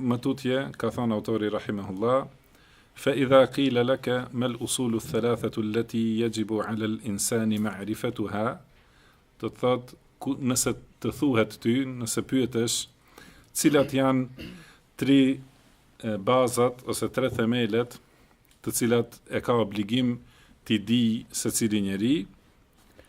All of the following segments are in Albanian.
Më tutje, ka thënë autori rahimehullah, Fa idha qila laka mal usulu ath-thalathatu allati yajibu ala al-insani ma'rifatuha, do të thotë, nëse të thuhet ty, nëse pyetesh, cilat janë tre bazat ose tre themelet, të cilat e ka obligim t'i di secili njeri,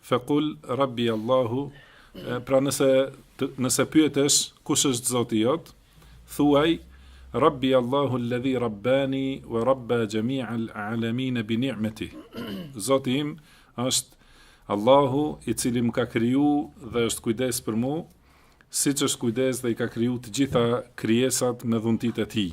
Fa qul Rabbi Allahu, pra nëse nëse pyetesh kush është Zoti jot, thuaj Rabbi Allahu alladhi rabbani wa rabba jami'a al-alamin bi ni'matihi. Zoti im është Allahu i cili më ka kriju dhe është kujdes për mu, siç është kujdes dhe i ka kriju të gjitha krijesat me dhuntitë e tij.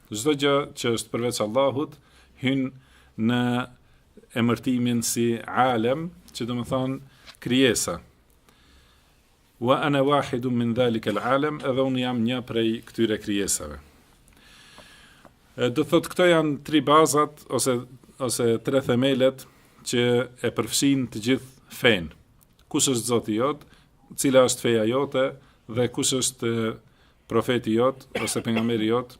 Çdo gjë që është përveç Allahut hyn në emërtimin si alem, që domethënë krijesa. Wa ana wahidun min dhalika al-alam, edhe unë jam një prej këtyre krijesave. Do thotë këto janë tri bazat ose ose tre themelet që e përfshin të gjithë fenë. Kush është Zoti jot, cila është feja jote dhe kush është profeti jot ose pejgamberi jot.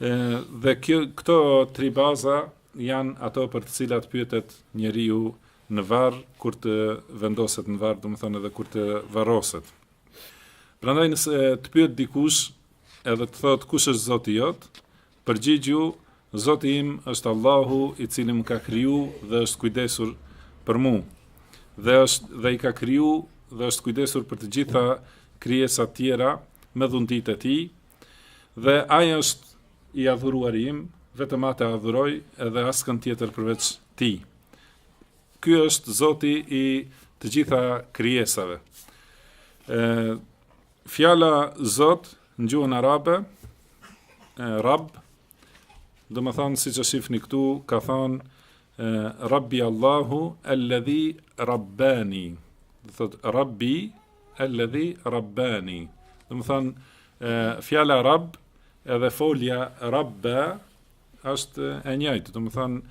Dhe kjo këto tri baza janë ato për të cilat pyetet njeriu në varr kur të vendoset në varr, domethënë edhe kur të varroset. Prandaj nëse të pyet dikush edhe të thotë kush është Zoti jot, Përgjigju, Zoti im është Allahu i cili më ka kriju dhe është kujdesur për mu, dhe është dhe i ka kriju dhe është kujdesur për të gjitha krijesat tjera me dhuntitë e tij, dhe ai është i adhuruari im, vetëm atë adhuroj edhe askënd tjetër përveç tij. Ky është zoti i të gjitha krijesave. E, Fjala Zot në gjuhën arabe, e, Rab, domethanë, siç e shifni këtu, ka thanë, Rabbi Allahu, alledhi Rabbani, dhe thot, Rabbi, alledhi Rabbani, domethanë, fjala Rab, edhe folja Rabbe, është e njajtë, domethanë,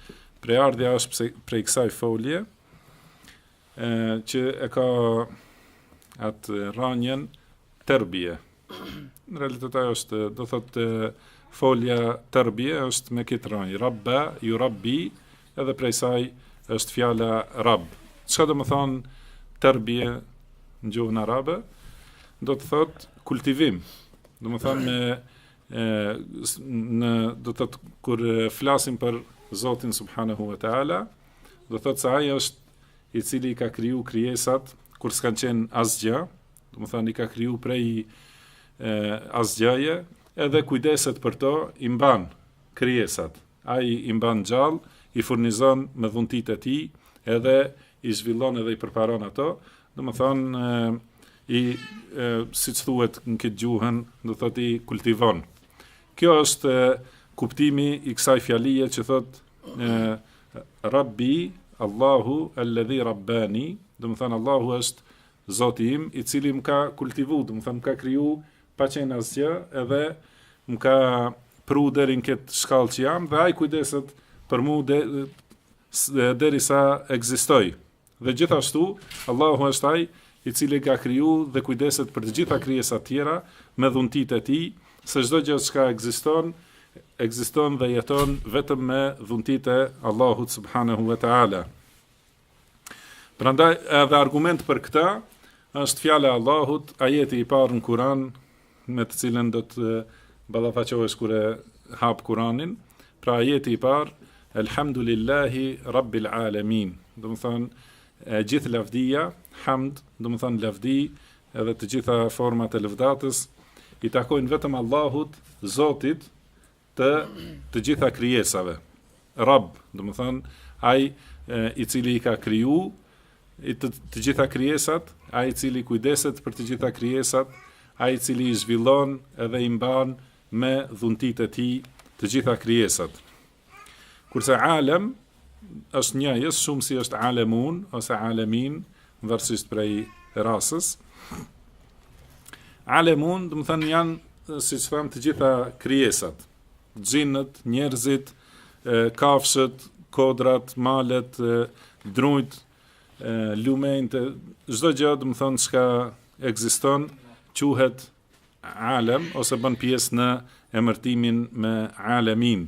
prejardhja është prej kësaj folje, e, që e ka atë rranjen terbije. Në realitet ajo është, do thotë folja terbije është me këtë rranjë. Rabba, jurabbi, edhe prej saj është fjala rab. Çka domethënë terbije në gjuhën arabe? Do të thotë kultivim. Domethënë me e, në do të thotë kur flasim për Zotin subhanahu wa taala, do të thotë se ai është i cili i ka kriju krijesat kur s'kan qenë asgjë, domethonë i ka kriju prej e, asgjëje, edhe kujdeset për to, i mban krijesat. Ai i mban gjallë, i furnizon me dhuntit e tij, edhe i zhvillon edhe i përparon ato, domethonë i siç thuhet në këtë gjuhën, do thotë i kultivon. Kjo është kuptimi i kësaj fjalie që thotë Rabbi, Allahu, alladhi rabbani, domethanë Allahu është Zoti im, i cili më ka kultivu, domethanë më ka kriju pa qenë asgjë, edhe më ka pru deri në këtë shkallë që jam dhe ai kujdeset për mua derisa ekzistoj. Dhe gjithashtu, Allahu është Ai, i Cili ka kriju dhe kujdeset për të gjitha krijesat tjera, me dhuntitë e Tij, se çdo gjë çka ekziston, ekziston dhe jeton vetëm me dhuntitë e Allahut subhanehu ve teala. Prandaj edhe argument për këtë është fjala e Allahut, ajeti i parë në Kur'an, me të cilën do të ballafaqohesh kur e hap Kur'anin, pra ajeti i parë Elhamdulillahi Rabbil Alamin. Domethanë e gjithë lavdia, hamd, domethanë lavdi edhe të gjitha format e lëvdatës i takojnë vetëm Allahut, Zotit të të gjitha krijesave. Rabb, domethonë, ai i cili i ka kriju i të, të gjitha krijesat, ai i cili kujdeset për të gjitha krijesat, ai i cili i zhvillon edhe i mban me dhuntit e tij të gjitha krijesat. Kurse Alem, është njëjës, shumësi është alemun ose alemin varësisht prej rasës alemun domethonë janë siç thamë të gjitha krijesat xhinët, njerëzit kafshët, kodrat malet, drujt lumenjtë çdo gjë domethonë çka ekziston quhet alem ose bën pjesë në emërtimin me alemin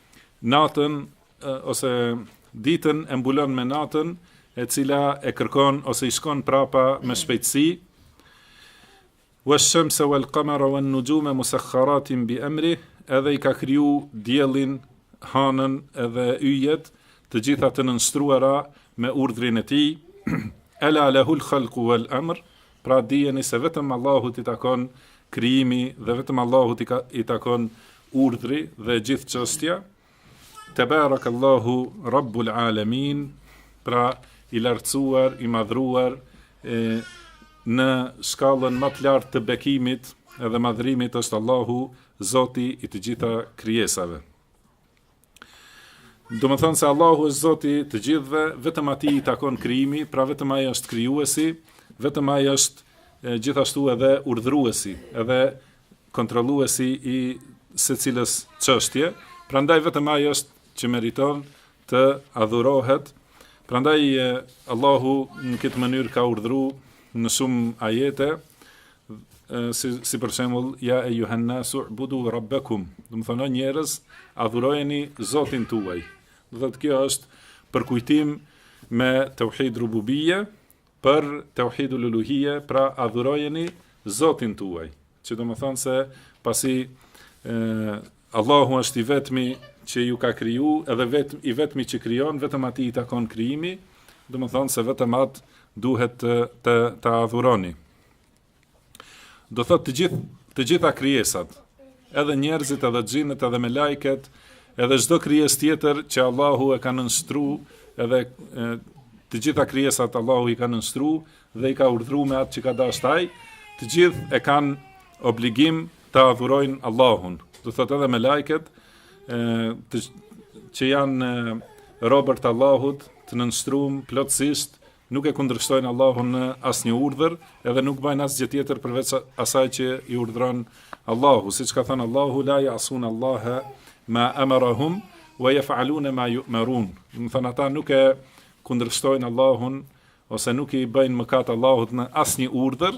natën ose ditën e mbulon me natën, e cila e kërkon ose i shkon prapa me shpejtësi. Wa shamsa wal qamara wan nujuma musakhkharatin bi amri, edhe i ka kriju diellin, hanën edhe yjet, të gjitha të nënshtruara me urdhrin e tij. Ala lahul khalqu wal amr, Pra dijeni se vetëm Allahut i takon krijimi dhe vetëm Allahut i, ka, i takon urdhri dhe gjithë çështja. Tebarakallahu Rabbul Alamin, pra i lartësuar, i madhruar, e, në shkallën më të lartë të bekimit edhe madhrimit është Allahu, Zoti i të gjitha krijesave. Domethënë se Allahu është zoti i të gjithëve, vetëm atij i takon krijimi, pra vetëm ai është krijuesi, vetëm ai është gjithashtu edhe urdhruesi, edhe kontrolluesi i secilës çështje, prandaj vetëm ai është që meriton të adhurohet, prandaj Allahu në këtë mënyrë ka urdhru në shumë ajete, si, si për shembull ja ejuhannasu'budu rabbakum domethënë o njerëz adhurojeni Zotin tuaj do të thotë kjo është përkujtim me tauhid rububia për tauhid uluhia pra adhurojeni Zotin tuaj që domethënë se pasi e, Allahu është i vetmi që ju ka krijuar edhe vet, i vetmi që krijon vetëm atij i takon krijimi domethënë se vetëm atë duhet të të, të adhuroni Do thotë të gjithë të gjitha krijesat, edhe njerëzit, edhe xhinët, edhe melajket, edhe çdo krijesë tjetër që Allahu e ka nënshtru, edhe e, të gjitha krijesat Allahu i ka nënshtru dhe i ka urdhru me atë që ka dashtë ai, të gjithë e kanë obligim të adhurojnë Allahun. Do thotë edhe melajket, e, të, që janë robër të Allahut, të nënshtrum plotësisht, nuk e kundërshtojnë Allahun në asnjë urdhër edhe nuk bëjnë asgjë tjetër përveç asaj që i urdhëron Allahu, siç ka thënë Allahu la ya'sun Allaha ma amarahum wa yaf'aluna ma yu'marun. Domethënë ata nuk e kundërshtojnë Allahun ose nuk i bëjnë mëkat Allahut në asnjë urdhër,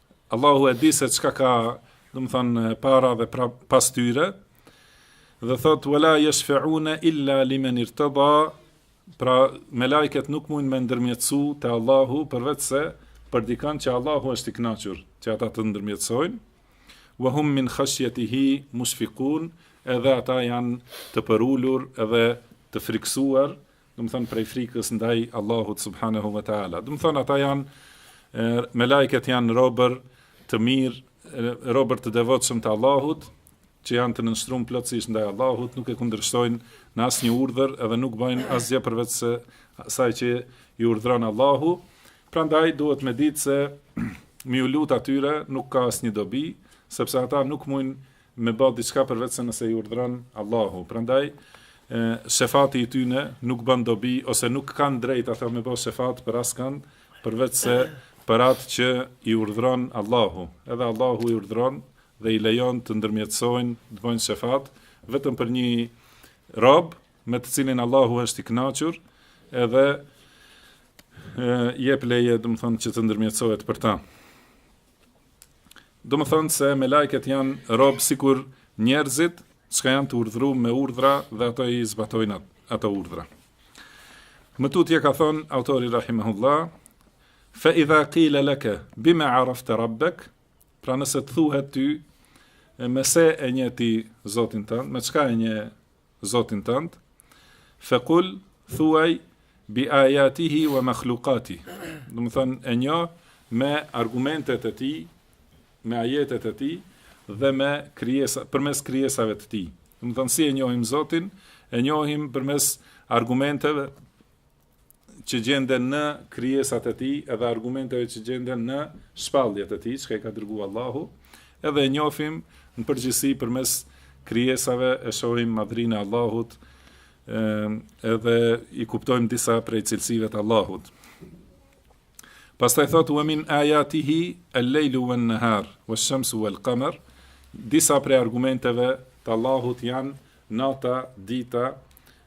Allahu e di se çka ka, domethënë, para dhe pra, pas tyre. Dhe thotë wala yashfa'una illa liman irtada, pra melajket nuk mujn me ndërmjetësu te Allahu përveçse për dikënd që Allahu është i kënaqur që ata të ndërmjetësojnë. Wa hum min khashyatihi mushfiqun, edhe ata janë të përulur edhe të frikësuar domethënë prej frikës ndaj Allahut subhanahu wa taala. Domethënë ata janë melajket janë robër të mirë, robër të devotshëm të Allahut, që janë të nënshtrum plotësisht ndaj Allahut, nuk e kundërshtojnë në asnjë urdhër, edhe nuk bëjnë asgjë përveçse asaj që i urdhëron Allahu. Prandaj duhet me ditë se me iu lut atyre nuk ka asnjë dobi, sepse ata nuk mujn me ba diçka përveçse nëse i urdhëron Allahu. Prandaj, shefati i tyne nuk bën dobi ose nuk kanë drejtë ata me bë shefat për askënd përveçse për atë që i urdhëron Allahu. Edhe Allahu i urdhëron dhe i lejon të ndërmjetësojnë, të bëjnë shefat vetëm për një rob me të cilin Allahu është i kënaqur, edhe jep leje, domethënë që të ndërmjetësohet për ta. Domethënë se melajket janë rob sikur njerëzit, çka janë të urdhëruar me urdhra dhe ato i zbatojnë at- ato urdhra. Më tutje ka thënë autori rahimahullah, fa idha qila laka bima arafta rabbak, pra nëse të thuhet ty e me se e njeh ti Zotin tënd, me çka e njeh Zotin tënd, fekul, thuaj, bi ajatihi wa makhluqatihi. Domethënë e njoh me argumentet e tij, me ajetet e tij dhe me krijesa, përmes krijesave të tij. Domethënë si e njohim Zotin, e njohim përmes argumenteve që gjenden në krijesat e tij edhe argumenteve që gjenden në shpalljet e tij, çka i ka dërgu Allahu, edhe e njohim në përgjithësi përmes krijesave e shohim madhërinë e Allahut, edhe i kuptojmë disa prej cilësive të Allahut. Pastaj thotë wa min ayatihi al-lailu wan-nahar wash-shamsu wal-qamar, disa prej argumenteve të Allahut janë nata, dita,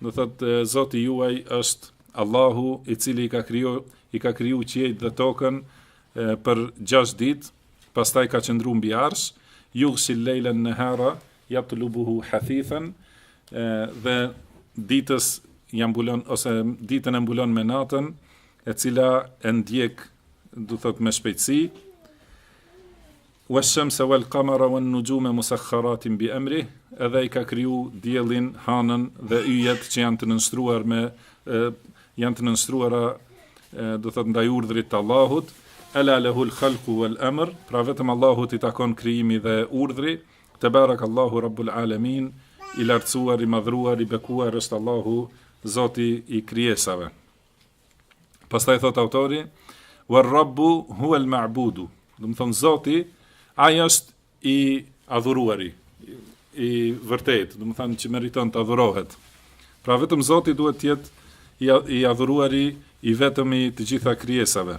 Do thotë Zoti juaj është Allahu i cili i ka kriju i ka kriju qiejt dhe tokën e, për 6 ditë, pastaj ka qëndru mbi arsh, jughshil lejlen nehara, jatlubuhu hathithen, e, dhe ditës ia mbulon, ose ditën e mbulon me natën, e cila e ndjek, do thotë me shpejtësi, Wash-shamsa wal-qamara wan-nujuma musakhkharatin bi-amrih, Edhe Ai ka kriju diellin, hanën dhe yjet që janë të nënshtruar me janë të nënshtruara, do thotë, ndaj urdhrit të Allahut, Ala lahul khalqu wal-amr, Pra vetëm Allahut i takon krijimi dhe urdhri, Tebarak Allahu Rabbul Alamin, I lartësuar, i madhëruar, i bekuar është Allahu, Zoti i krijesave. Pastaj thot autori, "Wa Rabbu huwa al-ma'budu." Domethënë Zoti, ai është i adhuruari, i vërtetë, domethënë që meriton të adhurohet. Pra vetëm Zoti duhet të jetë i adhuruari i vetëm i të gjitha krijesave.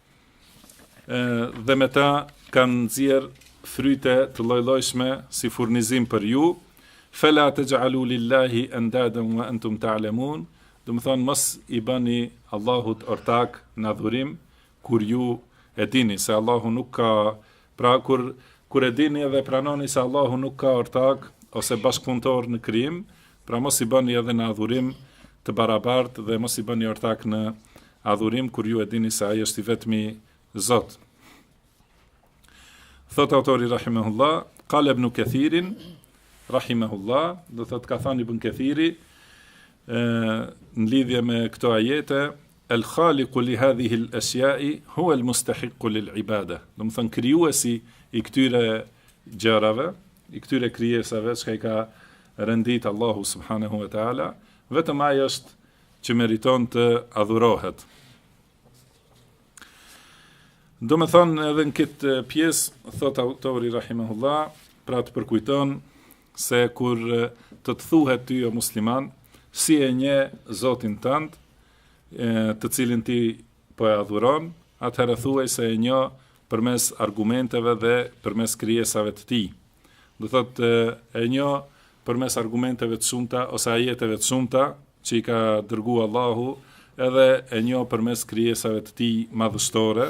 dhe me ta kanë nxjerr fryte të llojllojshme si furnizim për ju. Fela taj'alu lillahi andadan wa antum ta'lamun. Domethënë mos i bani Allahut ortak në adhurim kur ju e dini se Allahu nuk ka Pra kur kur e dini edhe e pranoni se Allahu nuk ka ortak ose bashkëpunëtor në krijim, pra mos i bëni edhe në adhurim të barabartë dhe mos i bëni ortak në adhurim kur ju e dini se Ai është i vetmi Zot. Thot autori rahimahullah, Qala ibn Kathirin rahimahullah, do thot ka thënë ibn Kathiri, në lidhje me këto ajete, El khaliku li hadhihi el esjai huwa el mustahiku lil ibadeh, domethonë krijuesi i këtyre gjërave, i këtyre krijesave çka i ka renditë Allahu subhanehu ve teala, vetëm ai është që meriton të adhurohet. Domethonë edhe në këtë pjesë, thotë autori Rahimahullah, pra të përkujton Se kur të të thuhet ty o musliman, si e njeh Zotin tënd, të cilin ti po e adhuron, atëherë thuaj se e njoh përmes argumenteve dhe përmes krijesave të tij. Do thotë e njoh përmes argumenteve të shumta ose ajeteve të shumta që i ka dërguar Allahu, edhe e njoh përmes krijesave të tij madhështore,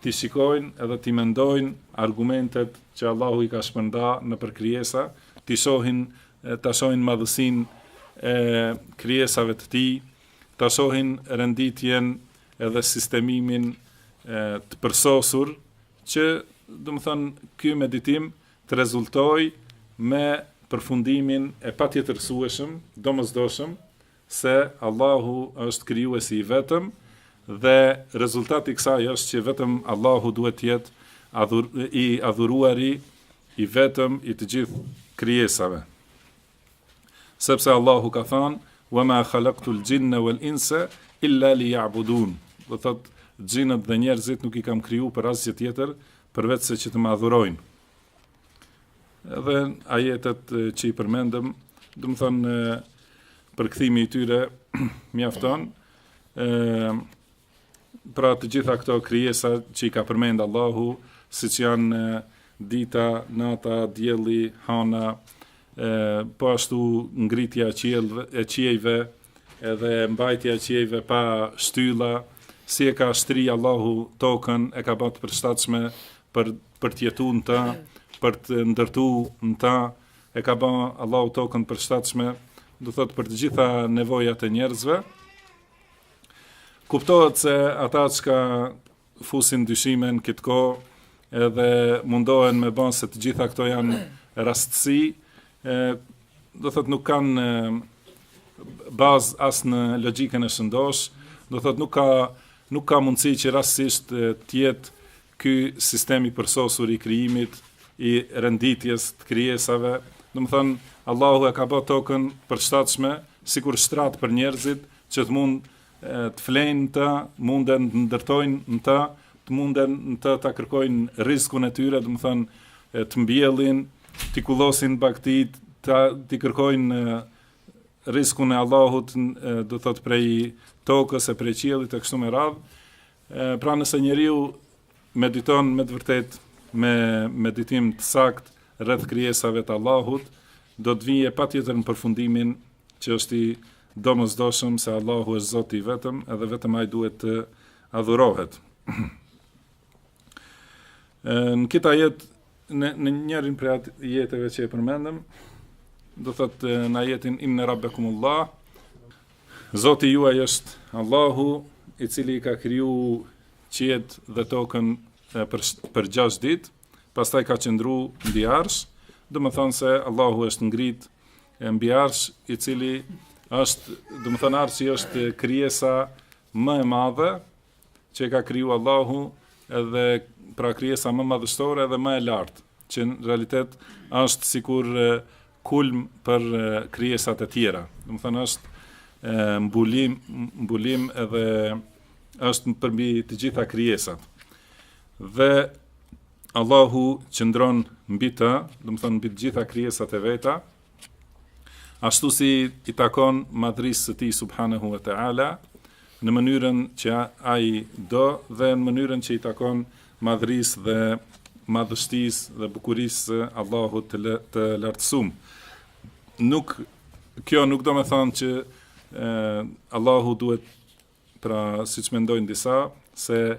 t'i shikojnë edhe t'i mendojnë argumentet që Allahu i ka shpërnda nëpër krijesa, t'i shohin, ta shohin madhësinë e krijesave të Tij, ta shohin renditjen edhe sistemimin e, të përsosur që, domethonë, ky meditim të rezultojë me përfundimin e patjetërsueshëm, domosdoshëm, se Allahu është krijuesi i vetëm dhe rezultat i kësaj është që vetëm Allahu duhet të jetë adhur, i adhuruari i vetëm i të gjithë krijesave. Sepse Allahu ka thënë: "Wa ma khalaqtul jinna wal insa illa liya'budun." Do thotë xhinët dhe njerëzit nuk i kam kriju për asgjë tjetër përveç se që të më adhurojnë. Edhe ajetet që i përmendëm, domethonë, përkthimi i tyre, mjafton, e, pra të gjitha këto krijesa që i ka përmendë Allahu, siç janë dita, nata, dielli, hana, e, po ashtu ngritja e qiellve, e qiejve, edhe mbajtja e qiejve pa shtylla, si e ka shtri Allahu tokën, e ka ba të përshtatshme për për të jetu në ta, për të ndërtu në ta, e ka ba Allahu tokën të përshtatshme, do thotë për të gjitha nevojat e njerëzve, kuptohet se ata çka fusin dyshime n'këtë kohë, edhe mundohen me ba se të gjitha këto janë rastësi, e, do thotë nuk kanë bazë as në logjikën e shëndoshë, do thotë nuk ka, nuk ka mundësi që rastësisht të jetë Ky sistem i përsosur i krijimit, i renditjes të krijesave, domethënë Allahu e ka bo tokën përshtatshme sikur shtrat për njerëzit që të mund të flejnë në të, munden të ndërtojnë në të, të munden në të ta kërkojnë rizkun e tyre, domethënë të mbjellin, t'i kullosin bagëtitë, të të kërkojnë rizkun e Allahut, do të thotë prej tokës e prej qiellit e kështu me radhë. Pra nëse njeriu mediton me të vërtetë me meditim të saktë rreth krijesave të Allahut, do të vijë patjetër në përfundimin që është i domosdoshëm se Allahu është Zoti i vetëm edhe vetëm ai duhet të adhurohet. në këtë ajet në në njërin prej ajeteve që e përmendëm, do thotë në ajetin inna rabbakumullah Zoti juaj është Allahu i cili i ka kriju qiet dhe tokën për, për gjashtë ditë, pastaj ka qëndru mbi arsh, domethënë se Allahu është ngrit mbi arsh i cili është, domethënë arshi është krijesa më e madhe që ka kriju Allahu edhe pra krijesa më madhështore edhe më e lartë. që në realitet është sikur kulm për krijesat e tjera. Domethënë është mbulim mbulim edhe është përmbi të gjitha krijesat. Dhe Allahu qëndron mbi të, domethënë mbi të gjitha krijesat e veta, ashtu si i takon madhërisë së tij subhanahu wa taala në mënyrën që ai do dhe në mënyrën që i takon madhërisë dhe madhështisë dhe bukurisë së Allahut të, të lartësuar. Nuk kjo nuk domethënë që e, Allahu duhet pra siç mendojnë disa se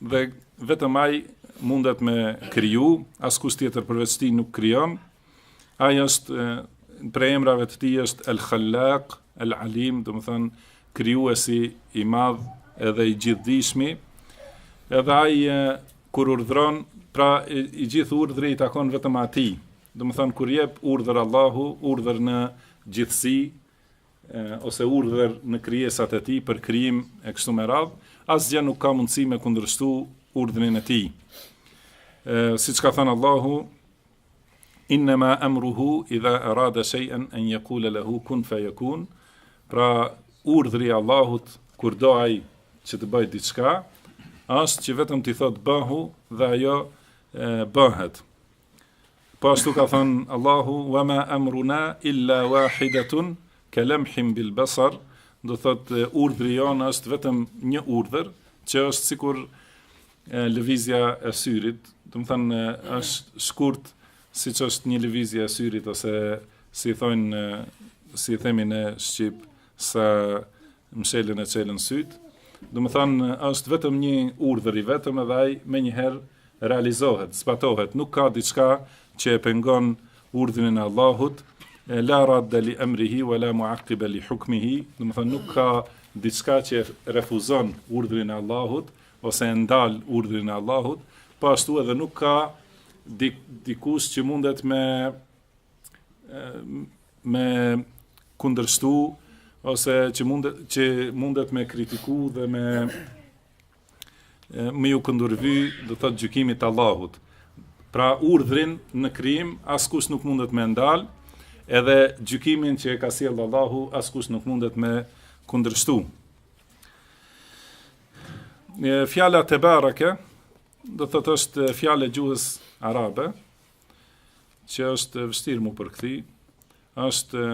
Dhe vetëm ai mundet me kriju, askush tjetër përveç tij nuk krijon. Ai është prej emrave të tij është El Khallaq, El Alim, domethënë krijuesi i madh edhe i gjithëdijshmi. Edhe ai kur urdhron, pra i, i gjithë urdhri i takon vetëm atij. Domethënë kur jep urdhër Allahu, urdhër në gjithësi, ose urdhër në krijesat e tij për krijim e kështu me radhë, asgjë nuk ka mundësi me kundërshtu urdhrin e tij. Ë siç ka thënë Allahu innama amruhu idha arada shay'an an yaqula lahu kun fayakun. Pra urdhri i Allahut kur do ai që të bëjë diçka, është që vetëm t'i thotë bëhu dhe ajo bëhet. Po ashtu ka thënë Allahu wa ma amruna illa wahidatun kalamhin bil basar, do thotë urdhri jonë është vetëm një urdhër që është sikur lëvizja e syrit, domethënë është shkurt siç është një lëvizje e syrit ose si thonë si themi në shqip sa mshelën e çelën syt. Domethonë është vetëm një urdhër i vetëm edhe ai menjëherë realizohet, zbatohet, nuk ka diçka që e pengon urdhrin e Allahut. La radda li amrihi wa la muaqqiba li hukmihi, domethonë nuk ka diçka që refuzon urdhrin e Allahut ose e ndal urdhrin e Allahut, po ashtu edhe nuk ka dikush që mundet me me kundërshtu ose që mundet që mundet me kritiku dhe me me ju kundërvu do të thotë gjykimit të Allahut. Pra urdhrin në krijim askush nuk mundet me ndal, edhe gjykimin që e ka sjellë Allahu askush nuk mundet me kundërshtu. Fjala tebaraka do të thotë është fjalë gjuhës arabe, që është vështirë mu përkthy, është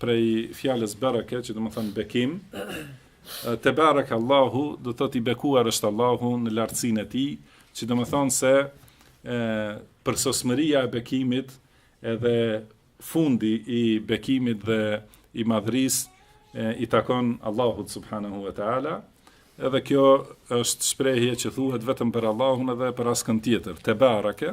prej fjalës bereke, që domethënë bekim, tebareke Allahu, do të thotë i bekuar është Allahu në lartësinë e tij, që domethënë se e, përsosmëria e bekimit, edhe fundi i bekimit dhe i madhërisë, i takon Allahut subhanahu wa ta'ala, edhe kjo është shprehje që thuhet vetëm për Allahun edhe për askënd tjetër, tebareke,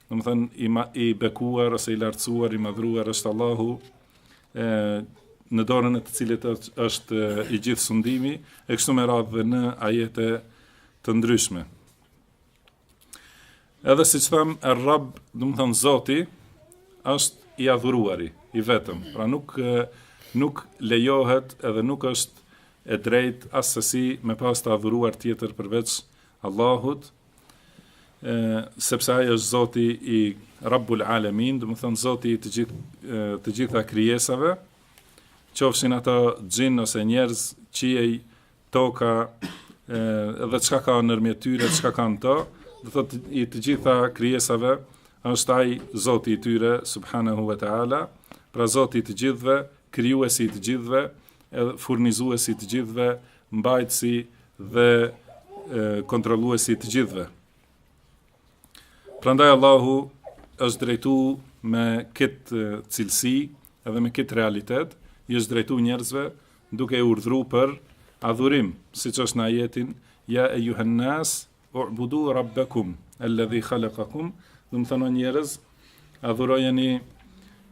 Domethënë i ma, i bekuar ose i lartësuar, i madhruar është Allahu, e në dorën e të cilit është i gjithë sundimi, e kështu me radhë dhe në ajete të ndryshme. Edhe siç thamë, er-rab, domethënë zoti, është i adhuruari, i vetëm. Pra nuk, nuk lejohet edhe nuk është e drejtë assesi me pas të adhuruar tjetër përveç Allahut, sepse ai është Zoti i Rabbul Alamin, domethonë Zoti i të gjithë të gjitha krijesave, qofshin ato xhin ose njerëz, qiej, toka, edhe çka ka nërmjet tyre, çka ka në to, do thotë i të gjitha krijesave është ai Zoti i tyre subhanahu wa taala, pra Zoti i të gjithëve, krijuesi i të gjithëve, edhe furnizuesi i të gjithëve, mbajtësi dhe kontrolluesi i të gjithëve. Prandaj Allahu i është drejtu me këtë cilësi edhe me këtë realitet, i është drejtu njerëzve duke i urdhru për adhurim, siç është në ajetin, ja ejjuhen-nas, U'budu rabbakum alladhi khalaqakum, domethonë njerëz, adhurojeni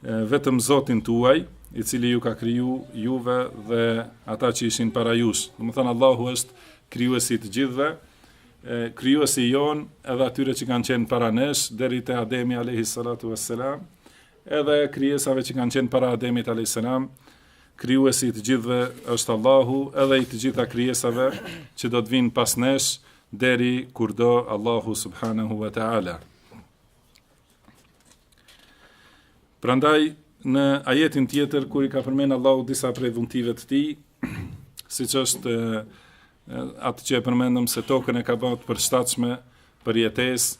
vetëm Zotin tuaj, i cili ju ka kriju juve dhe ata që ishin para jush. Domethonë Allahu është krijuesi i të gjithëve, krijuesi jon edhe atyre që kanë qenë para nesh deri te Ademi alayhi salatu wassalam, edhe krijesave që kanë qenë para Ademit alayhi salam, Krijuesi i të gjithëve është Allahu edhe i të gjitha krijesave që do të vinë pas nesh deri kur do Allahu subhanahu wa taala. Prandaj në ajetin tjetër kur i ka përmend Allahu disa prej dhuntive të tij, siç është atë që e përmendëm se tokën e ka bërë të përshtatshme për jetesë,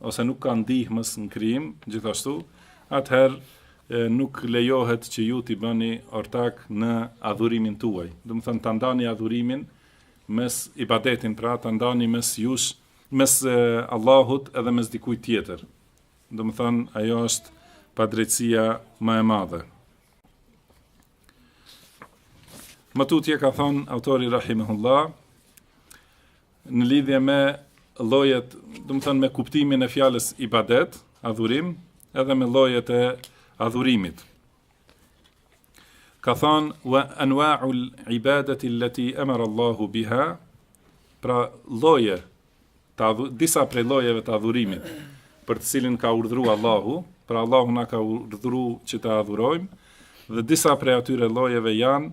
ose nuk ka ndihmës në krijim, gjithashtu, atëherë nuk lejohet që ju t'i bëni ortak në adhurimin tuaj. Domethonë ta ndani adhurimin mes ibadetin, pra ta ndani mes jush, mes Allahut edhe mes dikujt tjetër. Domethonë ajo është padrejtësia më e madhe. Më tutje ka thonë autori Rahimehullah, Në lidhje me llojet, domethonë me kuptimin e fjalës ibadet, adhurim, edhe me llojet e adhurimit. Ka thënë wa anwa'u al-ibadati allati amara Allahu biha, pra lloje të adhu, disa prej llojeve të adhurimit, për të cilin ka urdhëruar Allahu, pra Allahu na ka urdhëruar që të adhurojmë, dhe disa prej atyre llojeve janë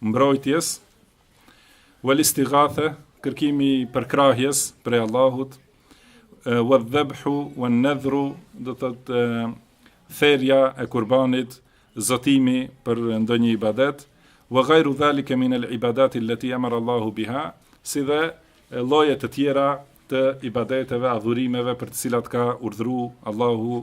Mbrojtjes, wal-istighathe, kërkimi i përkrahjes prej Allahut, wadh-dhabhu wan-nadhru, do të thotë therja e kurbanit, zotimi për ndonjë ibadet, wa ghayru dhalika min al-ibadati allati amara Allahu biha, si dhe lloje të tjera të ibadeteve, adhurimeve për të cilat ka urdhëruar Allahu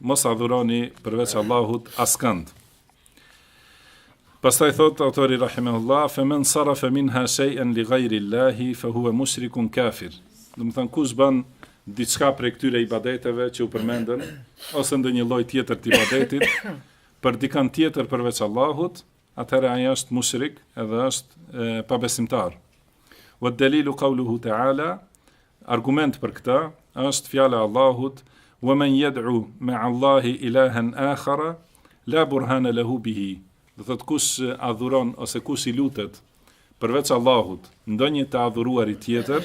Mos adhuroni përveç Allahut askënd. Pastaj thot autori rahimehullah, "Fa man sarafa minha shay'an li ghayri Allahi fa huwa mushrikun kafir." Domethon kush bën diçka prej këtyre ibadeteve që u përmendën ose ndonjë lloj tjetër të ibadetit për dikan tjetër përveç Allahut, atëherë ai është mushrik edhe është e, pabesimtar. Wa dalilu qawluhu ta'ala Argument për këtë është fjala e Allahut, "Wa men yad'u ma'a Allahi ilahen akhara la burhane lehu bihi", do të thotë kush adhuron ose kush i lutet përveç Allahut ndonjë të adhuruari tjetër,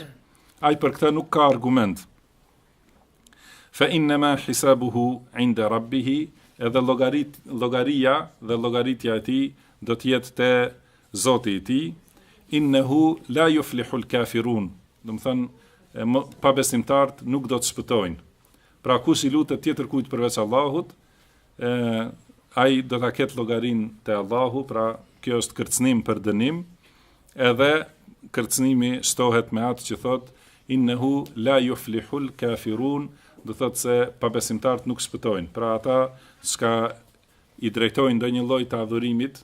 ai për këtë nuk ka argument. Fe innema hisabuhu inde Rabbihi edhe llogaritë llogaria dhe llogaritja e tij do të jetë te Zoti i tij innehu la yuflihul kafirun domethënë pabesimtarët nuk do të shpëtojnë pra kush i lutet tjetërkujt përveç Allahut E, ai do ta ketë llogarinë te Allahu, pra kjo është kërcënim për dënim, edhe kërcënimi shtohet me atë që thot innehu la yuflihul kafirun, do thot se pabesimtarët nuk shpëtojnë. Pra ata çka i drejtojnë ndonjë lloj të adhurimit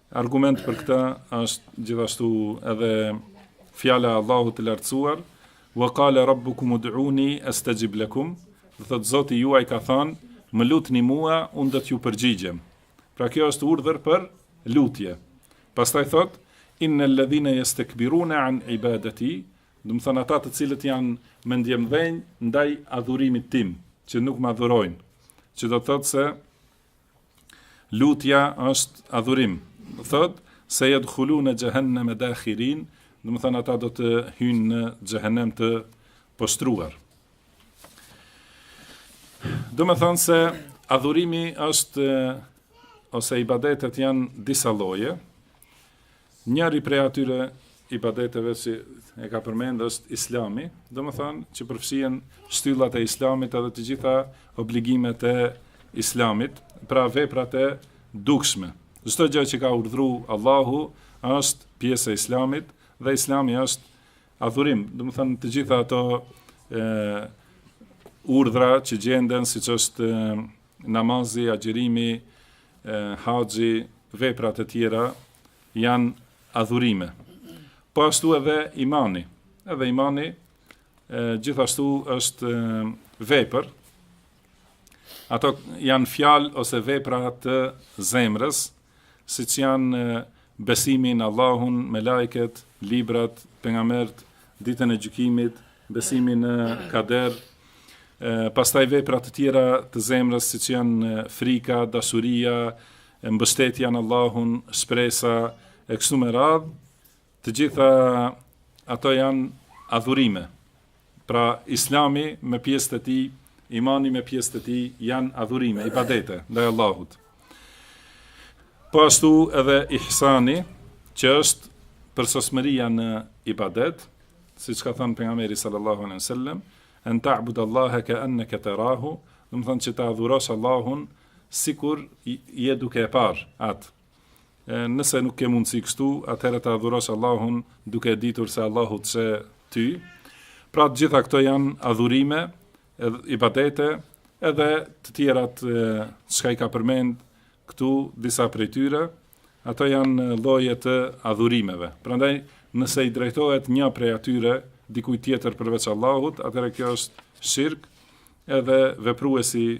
Argument për këtë është gjithashtu edhe fjala e Allahut të lartësuar, "Wa qala rabbukum ud'uni astajib lakum", do thotë Zoti juaj ka thënë, "Më lutni mua, unë do t'ju përgjigjem." Pra kjo është urdhër për lutje. Pastaj thotë, "Inna alladhina yastakbiruna an ibadati", domethënë ata të cilët janë mendjemdhenj ndaj adhurimit tim, që nuk më adhurojnë, që do të thotë se Lutja është adhurim. Thot sejedkhulune xhehenneme dakhirin, domethënë ata do të hyjnë në xhehenem të poshtruar. Domethënë se adhurimi është, ose ibadetet janë disa lloje, Njëri prej atyre ibadeteve që e ka përmend është Islami, domethënë që përfshihen shtyllat e Islamit edhe të gjitha obligimet e Islamit, pra veprat e dukshme. Çdo gjë që ka urdhru Allahu është pjesë e Islamit dhe Islami është adhurim, domethënë të gjitha ato e urdhra që gjenden siç është namazi, agjërimi, haxhi, vepra të tjera janë adhurime. Po ashtu edhe imani. Edhe imani gjithashtu është vepër. Ato janë fjalë ose vepra të zemrës, siç janë besimi në Allahun, melajket, librat, pejgamberët, ditën e gjykimit, besimi në kader, pastaj vepra të tjera të zemrës siç janë frika, dashuria, mbështetja në Allahun, shpresa e kështu me radhë, Të gjitha ato janë adhurime. Pra Islami me pjesët e tij, imani me pjesët e tij janë adhurime, ibadete ndaj Allahut. Po ashtu edhe ihsani, që është përsosmëria në ibadet, siç ka thënë pejgamberi sallallahu alejhi ve sellem, an ta'bud Allaha ka'annaka tarahu, domethënë që ta adhurosh Allahun sikur je duke e parë atë. Nëse nuk ke mundësi kështu, atëherë ta adhurosh Allahun duke e ditur se Allahu të sheh ty. Pra të gjitha këto janë adhurime, ibadete, edhe të tjerat çka i ka përmend këtu disa prej tyre, ato janë lloje të adhurimeve. Prandaj, nëse i drejtohet një prej atyre dikujt tjetër përveç Allahut, atëherë kjo është shirk, edhe vepruesi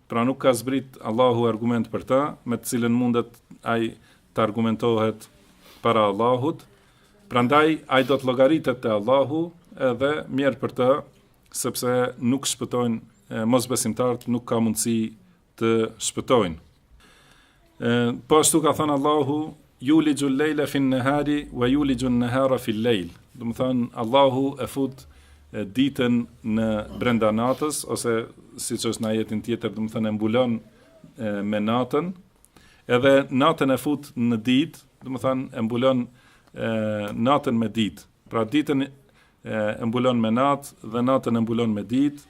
Pra nuk ka zbrit Allahu argument për të, me të cilën mundet ai të argumentohet para Allahut, prandaj ai do të llogaritet te Allahu edhe mjerë për të, sepse nuk shpëtojnë mosbesimtarët, nuk ka mundësi të shpëtojnë. Po ashtu ka thënë Allahu, julixhul lejle fin nehari, we julixhun nehara fil lejl. Domethënë, Allahu e fut ditën në brenda natës, ose siç është në ajetin tjetër, domethënë, e mbulon me natën, edhe natën e fut në ditë, domethënë, e mbulon natën me ditë. Pra ditën e mbulon me natë, dhe natën e mbulon me ditë,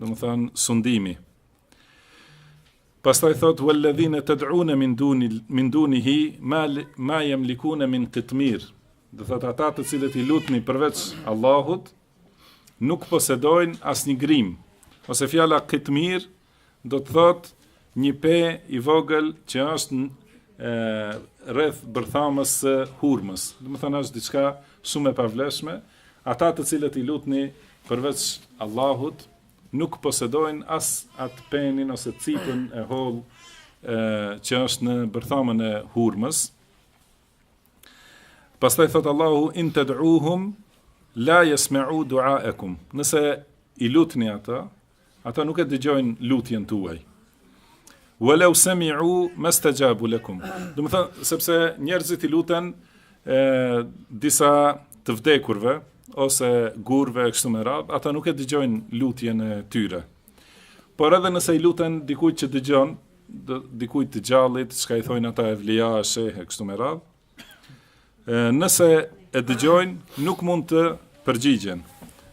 domethënë sundimi. Pastaj thot walladhina tad'una min duni min dunihi ma ma yamlikuna min qitmir. Do thot ata të cilët i lutni përveç Allahut nuk posedojnë asnjë grim. Ose fjala qitmir do të thot Një pe i vogël që është rreth bërthamës së hurmës. Domethënë është diçka shumë e pavlefshme. Ata të cilët i lutni përveç Allahut nuk posedojnë as atë penin ose cipën e holl që është në bërthamën e hurmës. Pastaj thot Allahu in tad'uhum la yasma'u du'aakum. Nëse i lutni ata, Ata nuk e dëgjojnë lutjen tuaj. Walau sami'u mastajabu lakum. Domethënë sepse njerëzit i luten disa të vdekurve ose gurve e kështu me radh, ata nuk e dëgjojnë lutjen e tyre. Por edhe nëse i luten dikujt që dëgjon, dikujt të gjallit, çka i thonë ata evlia, shehë e kështu me radh, Nëse e dëgjojnë, nuk mund të përgjigjen.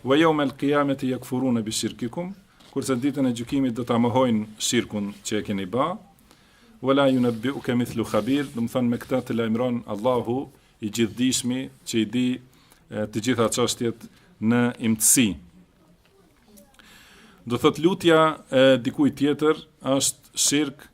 Wa yawm al-qiyamati yakfuruna bi shirkikum, kurse ditën e gjykimit do ta mohojnë shirkun që e keni ba. Wa la yunabbi'uka mithlu khabir, domethënë me këtë të lajmëron Allahu i gjithdijshmi që i di të gjitha çështjet në imtësi. Do thot lutja e dikujt tjetër është shirk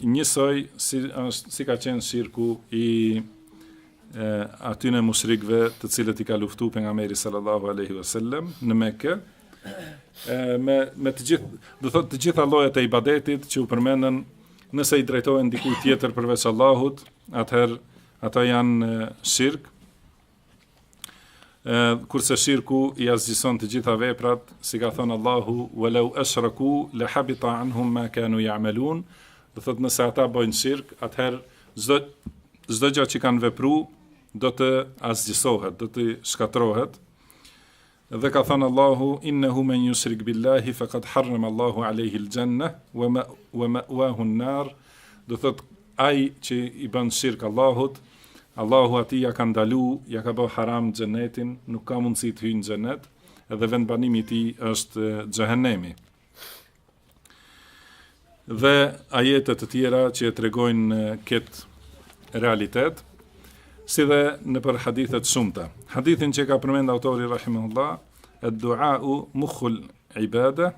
njësoj si është si ka qenë shirku i e, atyne mushrikve të cilët i ka luftu pejgamberi sallallahu aleyhi vësallem në Meke e, me, me të gjithë do thot të gjitha llojet e ibadetit që u përmendën nëse i drejtohen dikuj tjetër përveç Allahut atëherë ato janë shirk kurse shirku i asgjëson të gjitha veprat, si ka thënë Allahu, "Walau ashraku la habita anhum ma kanu ya'malun", do thotë nëse ata bëjnë shirk, atëherë çdo çdo gjë që kanë vepru do të asgjësohet, do të shkatërrohet. Dhe ka thënë Allahu, Innehu men yushrik billahi fekad harrem Allahu alejhil xhenne, we me'uahun nar, do të thotë ai që i bën shirk Allahut, Allahu atij ja ka ndalu, ja ka bo haram xhenetin, nuk ka mundësi të hyjë në xhenet, dhe vendbanimi i tij është xhehenemi. Dhe ajete të tjera që e tregojnë këtë realitet, si dhe nëpër hadithe të shumta. Hadithin që e ka përmend autori rahimehullah, ed-duau mukhul ibade,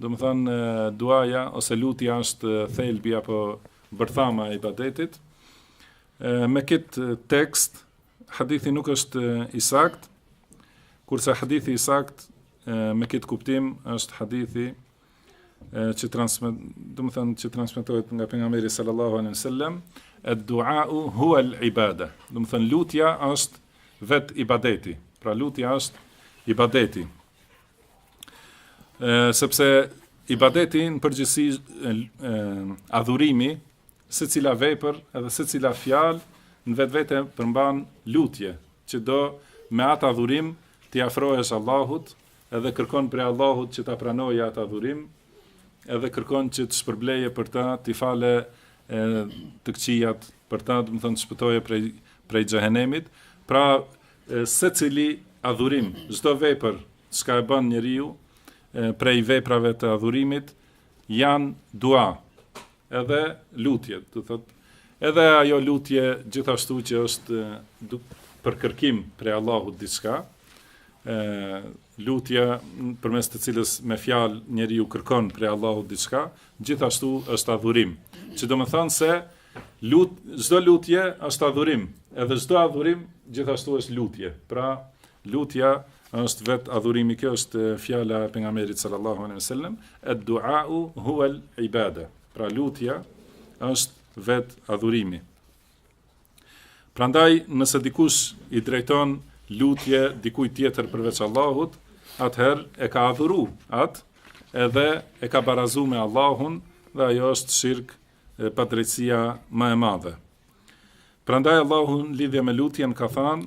domethanë duaja ose lutja është thelbi apo bërthama e ibadetit, me këtë tekst, hadithi nuk është i sakt, kurse hadithi i sakt me këtë kuptim është hadithi që transmet, domethënë që transmetohet nga pejgamberi sallallahu alaihi wasallam, ad-du'a huwa al-ibada. Domethënë lutja është vet ibadeti. Pra lutja është ibadeti. Ë sepse ibadeti në përgjithësi adhurimi Secila vepër edhe secila fjalë në vetvete përmban lutje, që do me atë adhurim t'i afrohesh Allahut, edhe kërkon prej Allahut që ta pranojë atë adhurim, edhe kërkon që të shpërbleje për ta, t'i fale e, të këqijat për ta, domethonë të shpëtoje prej prej xhehenemit. Pra, secili adhurim, çdo vepër çka e bën njeriu prej veprave të adhurimit janë dua, Edhe lutje, do thotë, edhe ajo lutje gjithashtu që është për kërkim prej Allahut diçka, ë lutja përmes të cilës me fjalë njeriu kërkon prej Allahut diçka, gjithashtu është adhurim. Që domethonë se lut çdo lutje është adhurim, edhe çdo adhurim gjithashtu është lutje. Pra, Lutja është vet adhurimi kjo është fjala e pejgamberit sallallahu alejhi dhe sellem ad dua huwa al ibada pra lutja është vet adhurimi prandaj nëse dikush i drejton lutje dikujt tjetër përveç Allahut atëherë e ka adhuru at edhe e ka barazu me Allahun dhe ajo është shirk e padrejtësia më e madhe prandaj Allahu në lidhje me lutjen ka thënë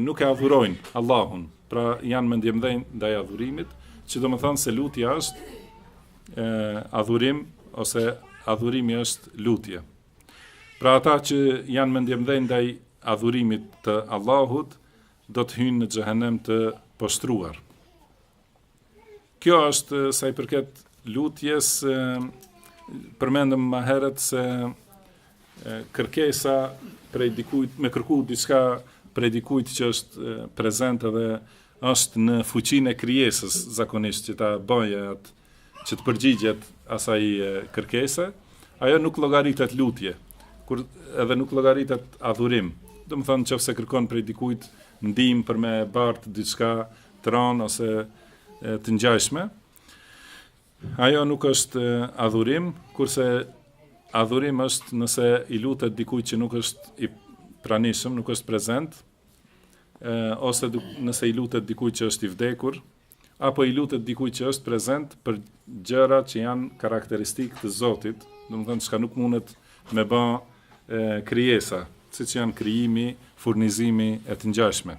nuk e adhurojnë Allahun, pra janë mendjemëdhenj ndaj adhurimit, që domethënë se lutja është e, adhurim, ose adhurimi është lutje. Pra ata që janë mendjemëdhenj ndaj adhurimit të Allahut, do të hyjnë në xhehenem të poshtruar. Kjo është sa i përket lutjes përmendëm më herët se kërkesa prej dikujt me kërku diçka prej dikujt që është prezent edhe është në fuqinë e krijesës zakonisht që ta bëjë atë që të përgjigjet asaj kërkese, ajo nuk llogaritet lutje, kur edhe nuk llogaritet adhurim. Domethonë nëse kërkon prej dikujt ndihmë për me bart diçka t'ron ose të ngjashme, ajo nuk është adhurim, kurse adhurim është nëse i lutet dikujt që nuk është i pranishëm, nuk është prezent, e, ose du, nëse i lutet dikujt që është i vdekur, apo i lutet dikujt që është prezent për gjëra që janë karakteristikë të Zotit, domethonë çka nuk mundet me ba krijesa, siç janë krijimi, furnizimi e të ngjashme.